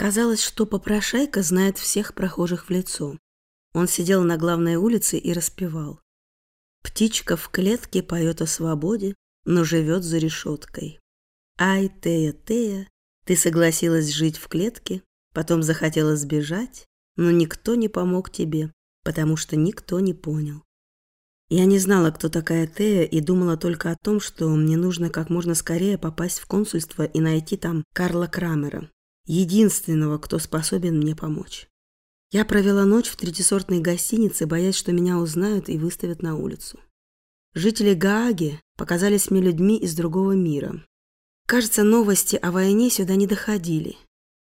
Казалось, что попрошайка знает всех прохожих в лицо. Он сидел на главной улице и распевал. Птичка в клетке поет о свободе, но живет за решеткой. Ай, Тея, Тея, ты согласилась жить в клетке, потом захотела сбежать, но никто не помог тебе, потому что никто не понял. Я не знала, кто такая Тея, и думала только о том, что мне нужно как можно скорее попасть в консульство и найти там Карла Крамера, единственного, кто способен мне помочь. Я провела ночь в третисортной гостинице, боясь, что меня узнают и выставят на улицу. Жители Гааги показались мне людьми из другого мира. Кажется, новости о войне сюда не доходили.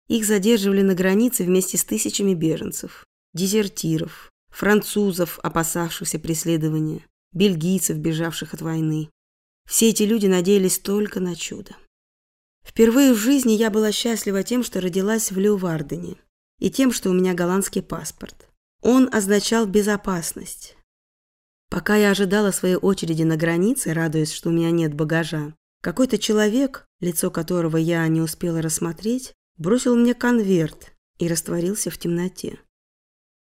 Их задерживали на границе вместе с тысячами беженцев, дезертиров, французов, опасавшихся преследования, бельгийцев, бежавших от войны. Все эти люди надеялись только на чудо. Впервые в жизни я была счастлива тем, что родилась в Лювардене, и тем, что у меня голландский паспорт. Он означал безопасность. Пока я ожидала своей очереди на границе, радуясь, что у меня нет багажа, какой-то человек, лицо которого я не успела рассмотреть, бросил мне конверт и растворился в темноте.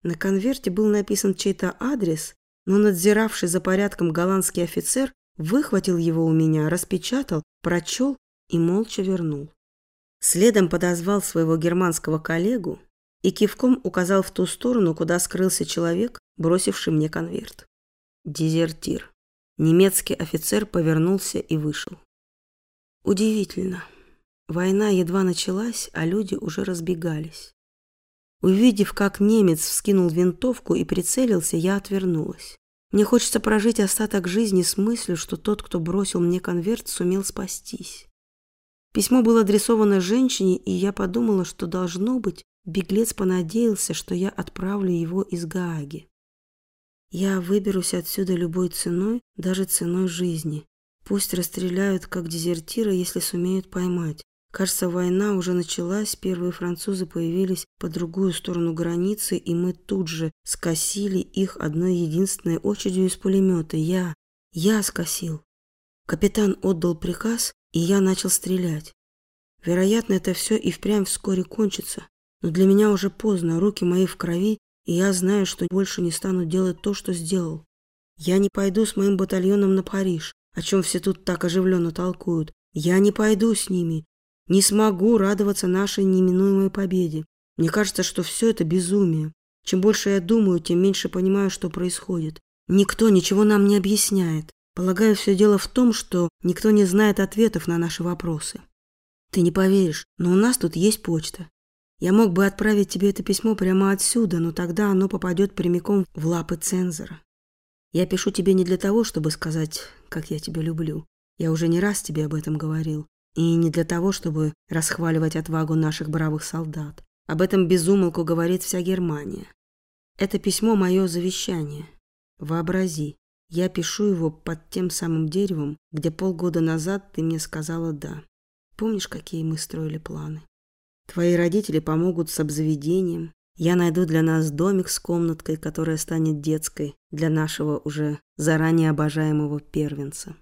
На конверте был написан чей-то адрес, но надзиравший за порядком голландский офицер выхватил его у меня, распечатал, прочел и молча вернул. Следом подозвал своего германского коллегу и кивком указал в ту сторону, куда скрылся человек, бросивший мне конверт. Дезертир. Немецкий офицер повернулся и вышел. Удивительно. Война едва началась, а люди уже разбегались. Увидев, как немец вскинул винтовку и прицелился, я отвернулась. Мне хочется прожить остаток жизни с мыслью, что тот, кто бросил мне конверт, сумел спастись. Письмо было адресовано женщине, и я подумала, что, должно быть, беглец понадеялся, что я отправлю его из Гааги. Я выберусь отсюда любой ценой, даже ценой жизни. Пусть расстреляют как дезертира, если сумеют поймать. Кажется, война уже началась, первые французы появились по другую сторону границы, и мы тут же скосили их одной единственной очередью из пулемета. Я, я скосил. Капитан отдал приказ, и я начал стрелять. Вероятно, это все и впрямь вскоре кончится, но для меня уже поздно, руки мои в крови, и я знаю, что больше не стану делать то, что сделал. Я не пойду с моим батальоном на Париж, о чем все тут так оживленно толкуют. Я не пойду с ними. Не смогу радоваться нашей неминуемой победе. Мне кажется, что все это безумие. Чем больше я думаю, тем меньше понимаю, что происходит. Никто ничего нам не объясняет. Полагаю, все дело в том, что никто не знает ответов на наши вопросы. Ты не поверишь, но у нас тут есть почта. Я мог бы отправить тебе это письмо прямо отсюда, но тогда оно попадет прямиком в лапы цензора. Я пишу тебе не для того, чтобы сказать, как я тебя люблю. Я уже не раз тебе об этом говорил. И не для того, чтобы расхваливать отвагу наших бравых солдат. Об этом безумолку говорит вся Германия. Это письмо – мое завещание. Вообрази, я пишу его под тем самым деревом, где полгода назад ты мне сказала «да». Помнишь, какие мы строили планы? Твои родители помогут с обзаведением. Я найду для нас домик с комнаткой, которая станет детской для нашего уже заранее обожаемого первенца.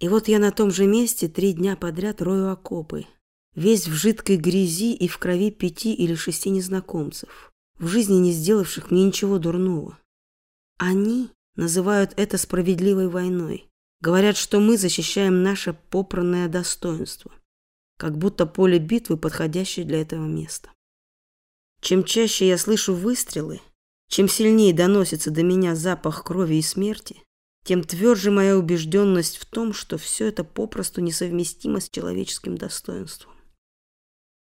И вот я на том же месте три дня подряд рою окопы, весь в жидкой грязи и в крови пяти или шести незнакомцев, в жизни не сделавших мне ничего дурного. Они называют это справедливой войной. Говорят, что мы защищаем наше попранное достоинство, как будто поле битвы подходящее для этого места. Чем чаще я слышу выстрелы, чем сильнее доносится до меня запах крови и смерти, тем тверже моя убежденность в том, что все это попросту несовместимо с человеческим достоинством.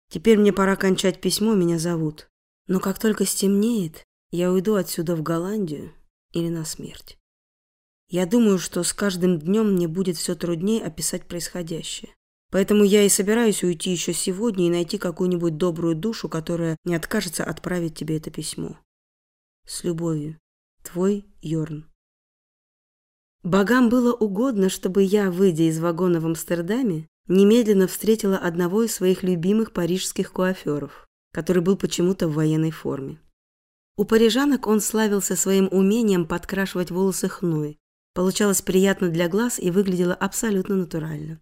Теперь мне пора кончать письмо, меня зовут. Но как только стемнеет, я уйду отсюда в Голландию или на смерть. Я думаю, что с каждым днем мне будет все труднее описать происходящее. Поэтому я и собираюсь уйти еще сегодня и найти какую-нибудь добрую душу, которая не откажется отправить тебе это письмо. С любовью. Твой Йорн. Богам было угодно, чтобы я, выйдя из вагона в Амстердаме, немедленно встретила одного из своих любимых парижских куаферов, который был почему-то в военной форме. У парижанок он славился своим умением подкрашивать волосы хной. Получалось приятно для глаз и выглядело абсолютно натурально.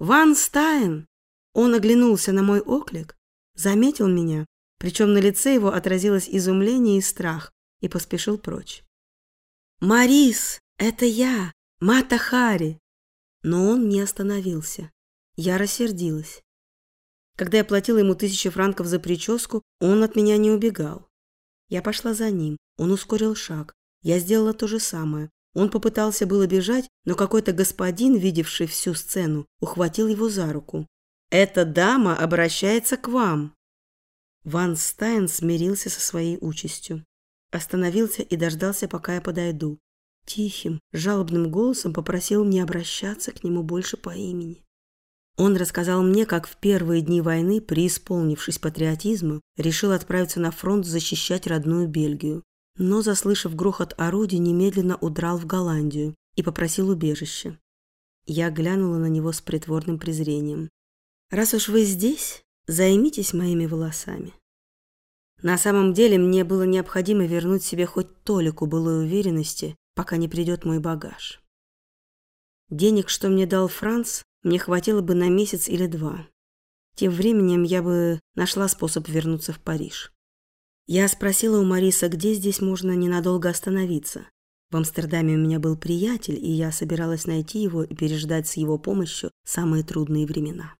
«Ван Стайн!» Он оглянулся на мой оклик, заметил меня, причем на лице его отразилось изумление и страх, и поспешил прочь. «Марис, это я, Мата Хари!» Но он не остановился. Я рассердилась. Когда я платила ему тысячи франков за прическу, он от меня не убегал. Я пошла за ним, он ускорил шаг. Я сделала то же самое. Он попытался было бежать, но какой-то господин, видевший всю сцену, ухватил его за руку. «Эта дама обращается к вам!» Ван Стайн смирился со своей участью. Остановился и дождался, пока я подойду. Тихим, жалобным голосом попросил не обращаться к нему больше по имени. Он рассказал мне, как в первые дни войны, преисполнившись патриотизма, решил отправиться на фронт защищать родную Бельгию. Но, заслышав грохот орудий, немедленно удрал в Голландию и попросил убежища. Я глянула на него с притворным презрением. «Раз уж вы здесь, займитесь моими волосами». На самом деле мне было необходимо вернуть себе хоть толику былой уверенности, пока не придет мой багаж. Денег, что мне дал Франц, мне хватило бы на месяц или два. Тем временем я бы нашла способ вернуться в Париж. Я спросила у Мариса, где здесь можно ненадолго остановиться. В Амстердаме у меня был приятель, и я собиралась найти его и переждать с его помощью самые трудные времена.